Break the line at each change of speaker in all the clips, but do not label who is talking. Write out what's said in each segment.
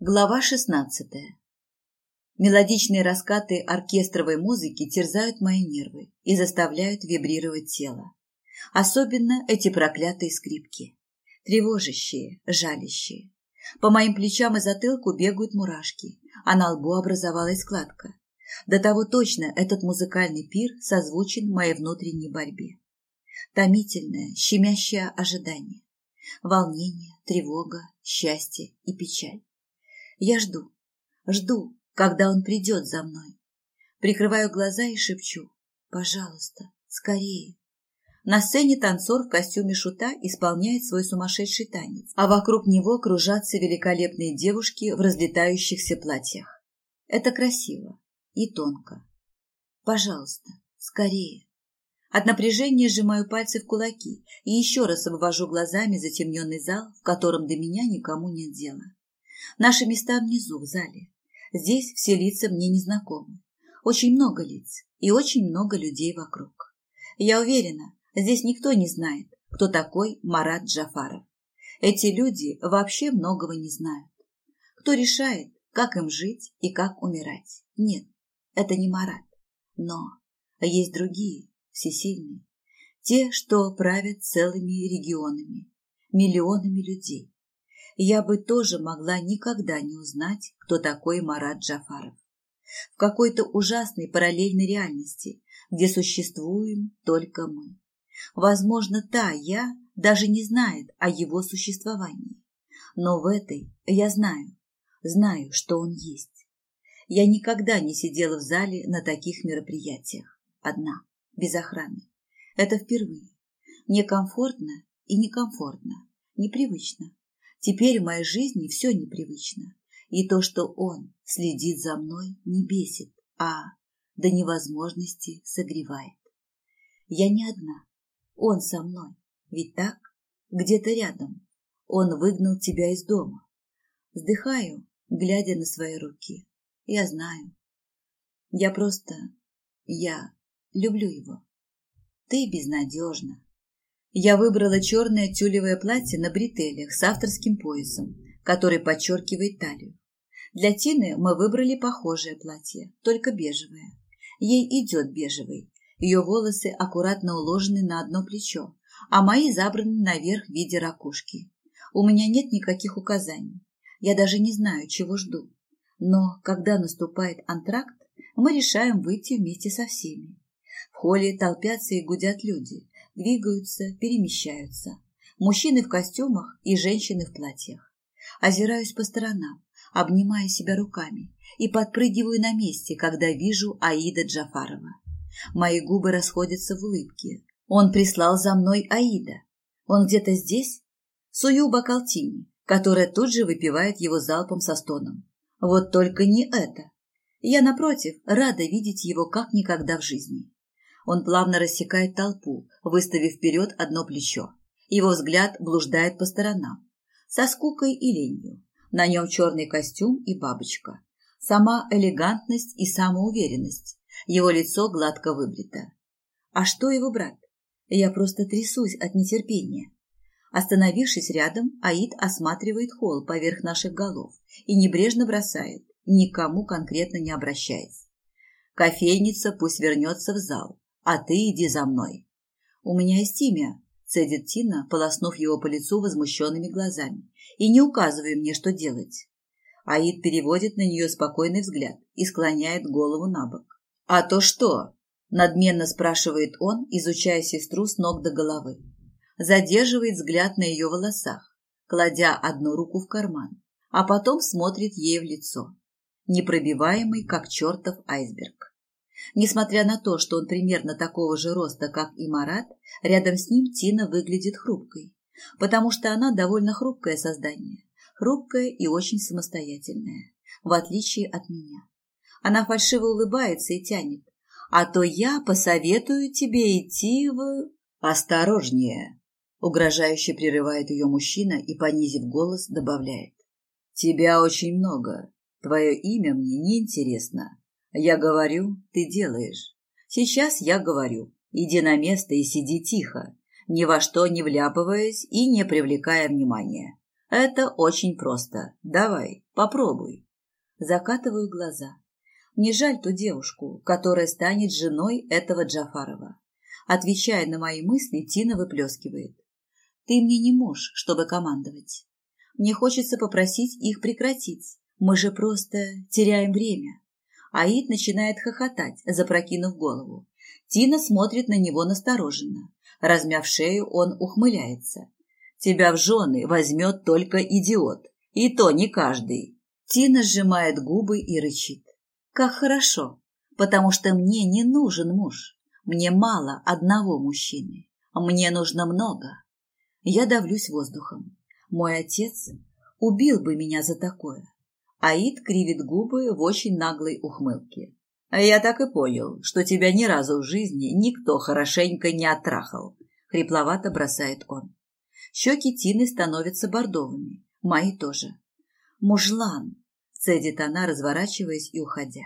Глава шестнадцатая. Мелодичные раскаты оркестровой музыки терзают мои нервы и заставляют вибрировать тело. Особенно эти проклятые скрипки. Тревожащие, жалящие. По моим плечам и затылку бегают мурашки, а на лбу образовалась складка. До того точно этот музыкальный пир созвучен моей внутренней борьбе. Томительное, щемящее ожидание. Волнение, тревога, счастье и печаль. Я жду, жду, когда он придет за мной. Прикрываю глаза и шепчу «Пожалуйста, скорее». На сцене танцор в костюме шута исполняет свой сумасшедший танец, а вокруг него кружатся великолепные девушки в разлетающихся платьях. Это красиво и тонко. Пожалуйста, скорее. От напряжения сжимаю пальцы в кулаки и еще раз обвожу глазами затемненный зал, в котором до меня никому нет дела. Наши места внизу, в зале. Здесь все лица мне незнакомы. Очень много лиц и очень много людей вокруг. Я уверена, здесь никто не знает, кто такой Марат Джафаров. Эти люди вообще многого не знают. Кто решает, как им жить и как умирать? Нет, это не Марат. Но есть другие, всесильные. Те, что правят целыми регионами, миллионами людей я бы тоже могла никогда не узнать, кто такой Марат Джафаров. В какой-то ужасной параллельной реальности, где существуем только мы. Возможно, та я даже не знает о его существовании. Но в этой я знаю, знаю, что он есть. Я никогда не сидела в зале на таких мероприятиях. Одна, без охраны. Это впервые. Мне комфортно и некомфортно, непривычно. Теперь в моей жизни все непривычно, и то, что он следит за мной, не бесит, а до невозможности согревает. Я не одна, он со мной, ведь так? Где-то рядом. Он выгнал тебя из дома. Вздыхаю, глядя на свои руки. Я знаю. Я просто... Я люблю его. Ты безнадежна. Я выбрала черное тюлевое платье на бретелях с авторским поясом, который подчеркивает талию. Для Тины мы выбрали похожее платье, только бежевое. Ей идет бежевый. Ее волосы аккуратно уложены на одно плечо, а мои забраны наверх в виде ракушки. У меня нет никаких указаний. Я даже не знаю, чего жду. Но когда наступает антракт, мы решаем выйти вместе со всеми. В холле толпятся и гудят люди двигаются, перемещаются. Мужчины в костюмах и женщины в платьях. Озираюсь по сторонам, обнимая себя руками и подпрыгиваю на месте, когда вижу Аида Джафарова. Мои губы расходятся в улыбке. Он прислал за мной Аида. Он где-то здесь? Сую бокал Тини, которая тут же выпивает его залпом со стоном. Вот только не это. Я, напротив, рада видеть его как никогда в жизни. Он плавно рассекает толпу, выставив вперед одно плечо. Его взгляд блуждает по сторонам. Со скукой и ленью. На нем черный костюм и бабочка. Сама элегантность и самоуверенность. Его лицо гладко выбрито. А что его брат? Я просто трясусь от нетерпения. Остановившись рядом, Аид осматривает холл поверх наших голов и небрежно бросает, никому конкретно не обращаясь. Кофейница пусть вернется в зал, а ты иди за мной. У меня есть имя, цедит Тина, полоснув его по лицу возмущенными глазами, и не указывая мне, что делать. Аид переводит на нее спокойный взгляд и склоняет голову на бок. «А то что?» – надменно спрашивает он, изучая сестру с ног до головы. Задерживает взгляд на ее волосах, кладя одну руку в карман, а потом смотрит ей в лицо, непробиваемый, как чертов айсберг. Несмотря на то, что он примерно такого же роста, как и Марат, рядом с ним Тина выглядит хрупкой, потому что она довольно хрупкое создание, хрупкое и очень самостоятельное, в отличие от меня. Она фальшиво улыбается и тянет. «А то я посоветую тебе идти в...» «Осторожнее!» Угрожающе прерывает ее мужчина и, понизив голос, добавляет. «Тебя очень много. Твое имя мне не интересно. Я говорю, ты делаешь. Сейчас я говорю, иди на место и сиди тихо, ни во что не вляпываясь и не привлекая внимания. Это очень просто. Давай, Попробуй. Закатываю глаза. Не жаль ту девушку, которая станет женой этого Джафарова. Отвечая на мои мысли, Тина выплескивает. Ты мне не муж, чтобы командовать. Мне хочется попросить их прекратить. Мы же просто теряем время. Аид начинает хохотать, запрокинув голову. Тина смотрит на него настороженно. Размяв шею, он ухмыляется. «Тебя в жены возьмет только идиот. И то не каждый». Тина сжимает губы и рычит. «Как хорошо, потому что мне не нужен муж. Мне мало одного мужчины. Мне нужно много. Я давлюсь воздухом. Мой отец убил бы меня за такое. Аид кривит губы в очень наглой ухмылке. «Я так и понял, что тебя ни разу в жизни никто хорошенько не оттрахал», — хрипловато бросает он. Щеки Тины становятся бордовыми, мои тоже. «Мужлан», — цедит она, разворачиваясь и уходя.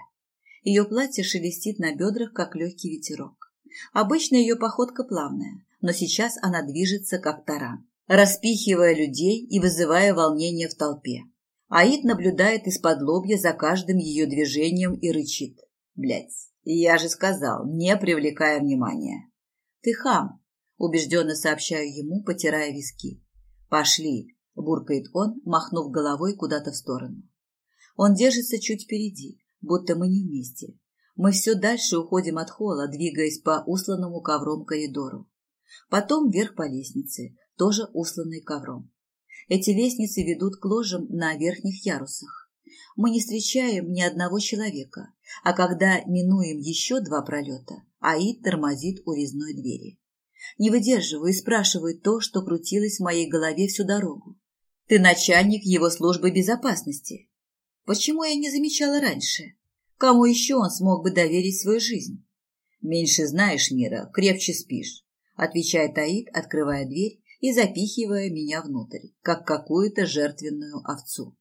Ее платье шелестит на бедрах, как легкий ветерок. Обычно ее походка плавная, но сейчас она движется, как таран, распихивая людей и вызывая волнение в толпе. Аид наблюдает из-под лобья за каждым ее движением и рычит. Блять, я же сказал, не привлекая внимания. Ты хам, убежденно сообщаю ему, потирая виски. Пошли, буркает он, махнув головой куда-то в сторону. Он держится чуть впереди, будто мы не вместе. Мы все дальше уходим от холла, двигаясь по усланному ковром коридору. Потом вверх по лестнице, тоже усланной ковром. Эти лестницы ведут к ложам на верхних ярусах мы не встречаем ни одного человека, а когда минуем еще два пролета, Аид тормозит у резной двери. Не выдерживаю и спрашиваю то, что крутилось в моей голове всю дорогу. Ты начальник его службы безопасности. Почему я не замечала раньше? Кому еще он смог бы доверить свою жизнь? Меньше знаешь мира, крепче спишь, отвечает Аид, открывая дверь и запихивая меня внутрь, как какую-то жертвенную овцу.